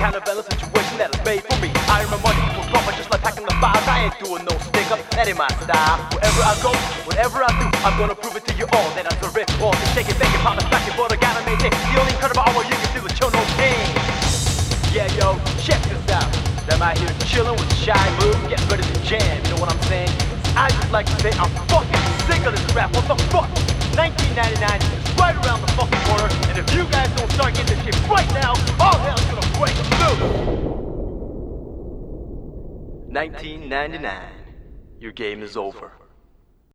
Kinda counterbalance situation that is made for me. I earn my money for profit just like packing the files. I ain't doing no stick up, that ain't my style. Wherever I go, whatever I do, I'm gonna prove it to you all that I'm the rich boss. Take it, take it, pop it, back it, but I gotta maintain. The only incredible All you can do is show no pain. Yeah, yo, check this out. I'm out here chilling with Shy Blue, getting ready to jam, you know what I'm saying? I just like to say I'm fucking sick of this rap, what the fuck? 1999 is right around the fucking corner, and if 1999. Your game is over.